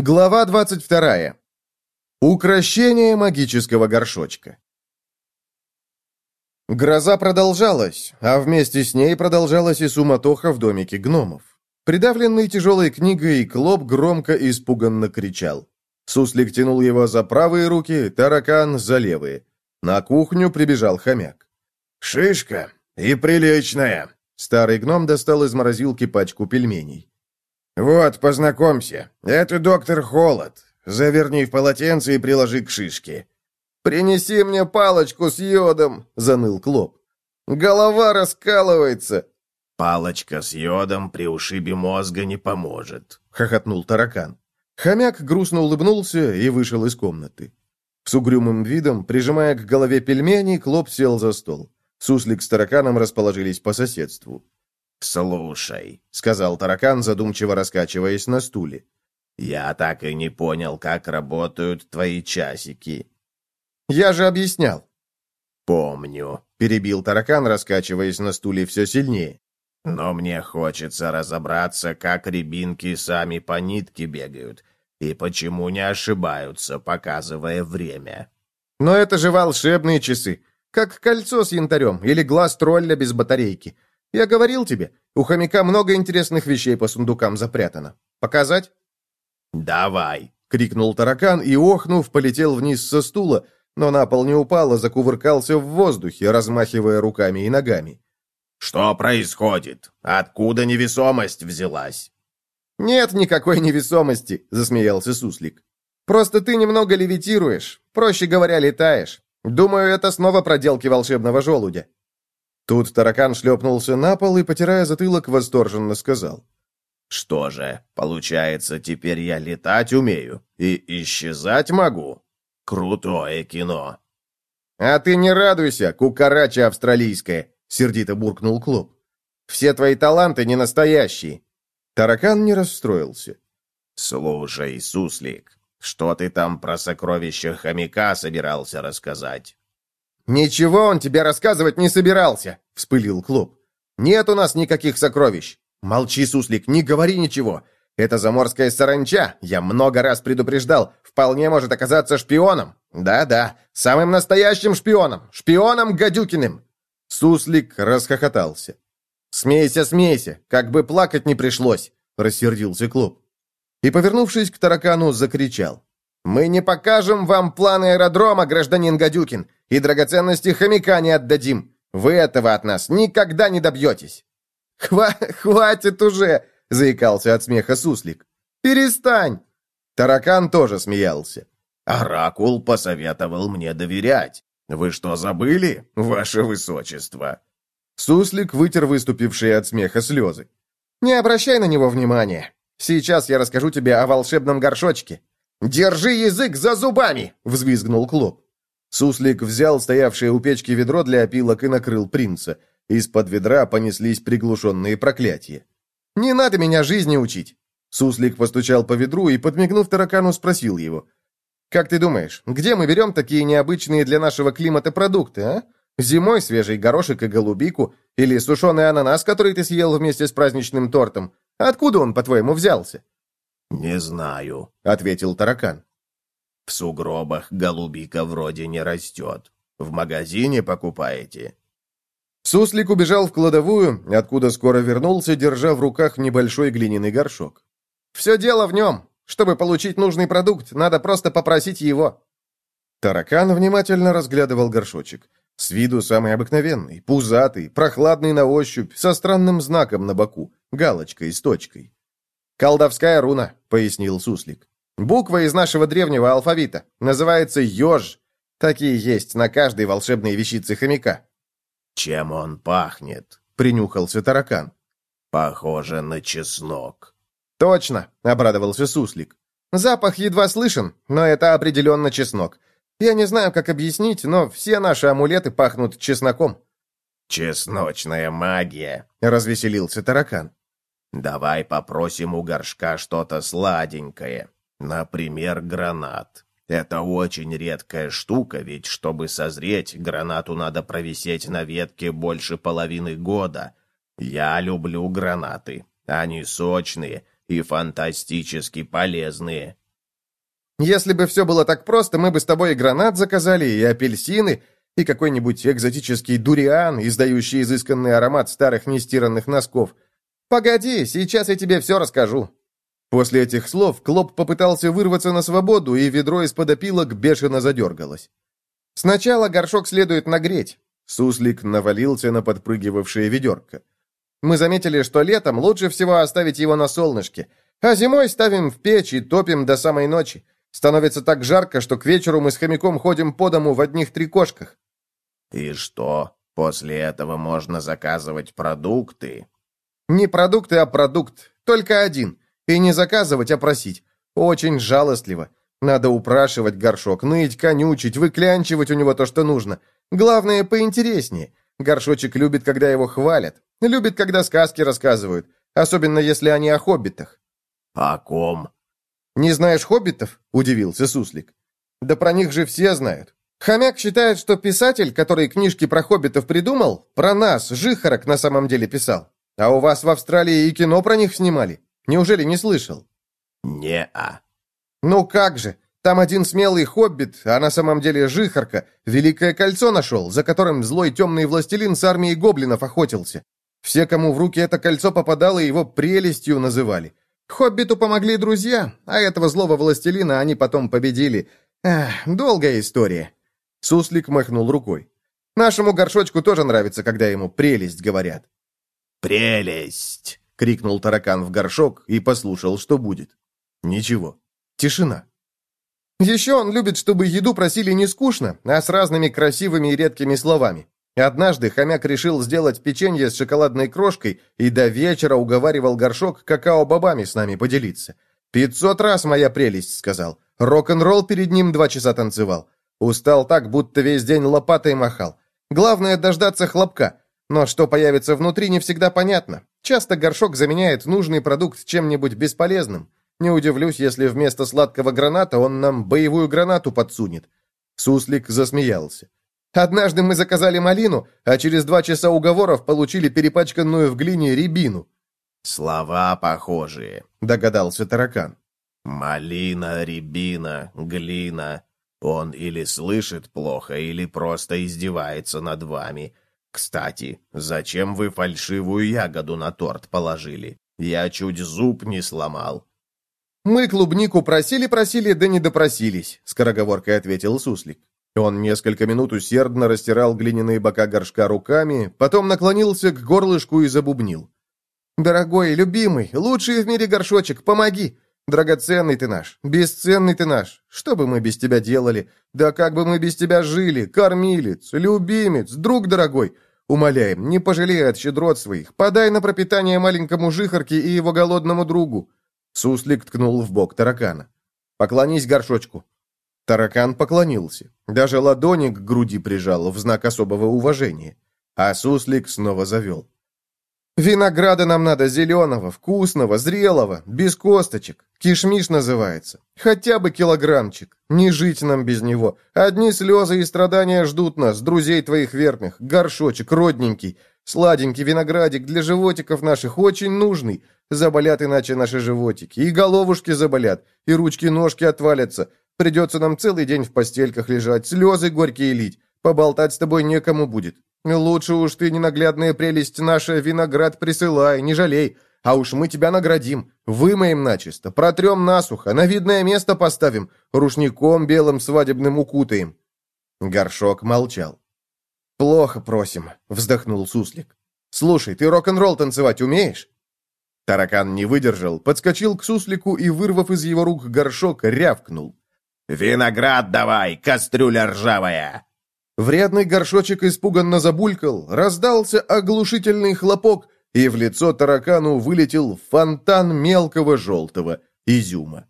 Глава 22. Укращение магического горшочка. Гроза продолжалась, а вместе с ней продолжалась и суматоха в домике гномов. Придавленный тяжелой книгой, Клоп громко и испуганно кричал. Суслик тянул его за правые руки, таракан за левые. На кухню прибежал хомяк. «Шишка и приличная!» Старый гном достал из морозилки пачку пельменей. «Вот, познакомься. Это доктор Холод. Заверни в полотенце и приложи к шишке». «Принеси мне палочку с йодом», — заныл Клоп. «Голова раскалывается». «Палочка с йодом при ушибе мозга не поможет», — хохотнул таракан. Хомяк грустно улыбнулся и вышел из комнаты. С угрюмым видом, прижимая к голове пельмени, Клоп сел за стол. Суслик с тараканом расположились по соседству. «Слушай», — сказал таракан, задумчиво раскачиваясь на стуле, «я так и не понял, как работают твои часики». «Я же объяснял». «Помню», — перебил таракан, раскачиваясь на стуле все сильнее. «Но мне хочется разобраться, как рябинки сами по нитке бегают, и почему не ошибаются, показывая время». «Но это же волшебные часы, как кольцо с янтарем или глаз тролля без батарейки». Я говорил тебе, у хомяка много интересных вещей по сундукам запрятано. Показать?» «Давай!» — крикнул таракан и, охнув, полетел вниз со стула, но на пол не упал, а закувыркался в воздухе, размахивая руками и ногами. «Что происходит? Откуда невесомость взялась?» «Нет никакой невесомости», — засмеялся Суслик. «Просто ты немного левитируешь, проще говоря, летаешь. Думаю, это снова проделки волшебного желудя». Тут таракан шлепнулся на пол и, потирая затылок, восторженно сказал. «Что же, получается, теперь я летать умею и исчезать могу? Крутое кино!» «А ты не радуйся, кукарача австралийская!» — сердито буркнул Клоп. «Все твои таланты не настоящие!» Таракан не расстроился. «Слушай, суслик, что ты там про сокровища хомяка собирался рассказать?» «Ничего он тебе рассказывать не собирался», — вспылил Клоп. «Нет у нас никаких сокровищ. Молчи, суслик, не говори ничего. Это заморская саранча, я много раз предупреждал, вполне может оказаться шпионом. Да-да, самым настоящим шпионом, шпионом Гадюкиным». Суслик расхохотался. «Смейся, смейся, как бы плакать не пришлось», — рассердился Клоп. И, повернувшись к таракану, закричал. «Мы не покажем вам планы аэродрома, гражданин Гадюкин и драгоценности хомяка не отдадим. Вы этого от нас никогда не добьетесь». «Хва «Хватит уже!» — заикался от смеха суслик. «Перестань!» Таракан тоже смеялся. «Оракул посоветовал мне доверять. Вы что, забыли, ваше высочество?» Суслик вытер выступившие от смеха слезы. «Не обращай на него внимания. Сейчас я расскажу тебе о волшебном горшочке». «Держи язык за зубами!» — взвизгнул Клоп. Суслик взял стоявшее у печки ведро для опилок и накрыл принца. Из-под ведра понеслись приглушенные проклятия. «Не надо меня жизни учить!» Суслик постучал по ведру и, подмигнув таракану, спросил его. «Как ты думаешь, где мы берем такие необычные для нашего климата продукты, а? Зимой свежий горошек и голубику, или сушеный ананас, который ты съел вместе с праздничным тортом. Откуда он, по-твоему, взялся?» «Не знаю», — ответил таракан. В сугробах голубика вроде не растет. В магазине покупаете?» Суслик убежал в кладовую, откуда скоро вернулся, держа в руках небольшой глиняный горшок. «Все дело в нем. Чтобы получить нужный продукт, надо просто попросить его». Таракан внимательно разглядывал горшочек. С виду самый обыкновенный, пузатый, прохладный на ощупь, со странным знаком на боку, галочкой с точкой. «Колдовская руна», — пояснил Суслик. Буква из нашего древнего алфавита. Называется «Ёж». Такие есть на каждой волшебной вещице хомяка. «Чем он пахнет?» — принюхался таракан. «Похоже на чеснок». «Точно!» — обрадовался суслик. «Запах едва слышен, но это определенно чеснок. Я не знаю, как объяснить, но все наши амулеты пахнут чесноком». «Чесночная магия!» — развеселился таракан. «Давай попросим у горшка что-то сладенькое. Например, гранат. Это очень редкая штука, ведь чтобы созреть, гранату надо провисеть на ветке больше половины года. Я люблю гранаты. Они сочные и фантастически полезные. Если бы все было так просто, мы бы с тобой и гранат заказали, и апельсины, и какой-нибудь экзотический дуриан, издающий изысканный аромат старых нестиранных носков. Погоди, сейчас я тебе все расскажу». После этих слов Клоп попытался вырваться на свободу, и ведро из-под опилок бешено задергалось. «Сначала горшок следует нагреть». Суслик навалился на подпрыгивавшее ведерко. «Мы заметили, что летом лучше всего оставить его на солнышке, а зимой ставим в печь и топим до самой ночи. Становится так жарко, что к вечеру мы с хомяком ходим по дому в одних трикошках. «И что, после этого можно заказывать продукты?» «Не продукты, а продукт. Только один. И не заказывать, а просить. Очень жалостливо. Надо упрашивать горшок, ныть, конючить, выклянчивать у него то, что нужно. Главное, поинтереснее. Горшочек любит, когда его хвалят. Любит, когда сказки рассказывают. Особенно, если они о хоббитах». «О ком?» «Не знаешь хоббитов?» – удивился Суслик. «Да про них же все знают. Хомяк считает, что писатель, который книжки про хоббитов придумал, про нас, жихарок, на самом деле писал. А у вас в Австралии и кино про них снимали? Неужели не слышал? Не-а. Ну как же? Там один смелый хоббит, а на самом деле жихарка, великое кольцо нашел, за которым злой темный властелин с армией гоблинов охотился. Все, кому в руки это кольцо попадало, его прелестью называли. Хоббиту помогли друзья, а этого злого властелина они потом победили. Эх, долгая история. Суслик махнул рукой. «Нашему горшочку тоже нравится, когда ему прелесть говорят». «Прелесть!» — крикнул таракан в горшок и послушал, что будет. Ничего. Тишина. Еще он любит, чтобы еду просили не скучно, а с разными красивыми и редкими словами. Однажды хомяк решил сделать печенье с шоколадной крошкой и до вечера уговаривал горшок какао-бобами с нами поделиться. «Пятьсот раз моя прелесть», — сказал. Рок-н-ролл перед ним два часа танцевал. Устал так, будто весь день лопатой махал. Главное дождаться хлопка. Но что появится внутри, не всегда понятно. Часто горшок заменяет нужный продукт чем-нибудь бесполезным. Не удивлюсь, если вместо сладкого граната он нам боевую гранату подсунет. Суслик засмеялся. Однажды мы заказали малину, а через два часа уговоров получили перепачканную в глине рябину. «Слова похожие», — догадался таракан. «Малина, рябина, глина. Он или слышит плохо, или просто издевается над вами. Кстати, зачем вы фальшивую ягоду на торт положили? Я чуть зуб не сломал». «Мы клубнику просили-просили, да не допросились», — скороговоркой ответил Суслик. Он несколько минут усердно растирал глиняные бока горшка руками, потом наклонился к горлышку и забубнил. «Дорогой, любимый, лучший в мире горшочек, помоги! Драгоценный ты наш, бесценный ты наш. Что бы мы без тебя делали? Да как бы мы без тебя жили? Кормилец, любимец, друг дорогой. Умоляем, не пожалей от щедрот своих. Подай на пропитание маленькому жихарке и его голодному другу. Суслик ткнул в бок таракана. Поклонись горшочку. Таракан поклонился. Даже ладони к груди прижал в знак особого уважения. А суслик снова завел. Винограда нам надо зеленого, вкусного, зрелого, без косточек. Кишмиш называется. Хотя бы килограммчик. Не жить нам без него. Одни слезы и страдания ждут нас, друзей твоих верных. Горшочек родненький. Сладенький виноградик для животиков наших очень нужный. Заболят иначе наши животики. И головушки заболят, и ручки-ножки отвалятся. Придется нам целый день в постельках лежать, слезы горькие лить. Поболтать с тобой некому будет. Лучше уж ты, ненаглядная прелесть наша, виноград присылай, не жалей. А уж мы тебя наградим, вымоем начисто, протрем насухо, на видное место поставим, рушником белым свадебным укутаем». Горшок молчал. «Плохо просим», — вздохнул Суслик. «Слушай, ты рок-н-ролл танцевать умеешь?» Таракан не выдержал, подскочил к Суслику и, вырвав из его рук горшок, рявкнул. «Виноград давай, кастрюля ржавая!» Вредный горшочек испуганно забулькал, раздался оглушительный хлопок, и в лицо таракану вылетел фонтан мелкого желтого изюма.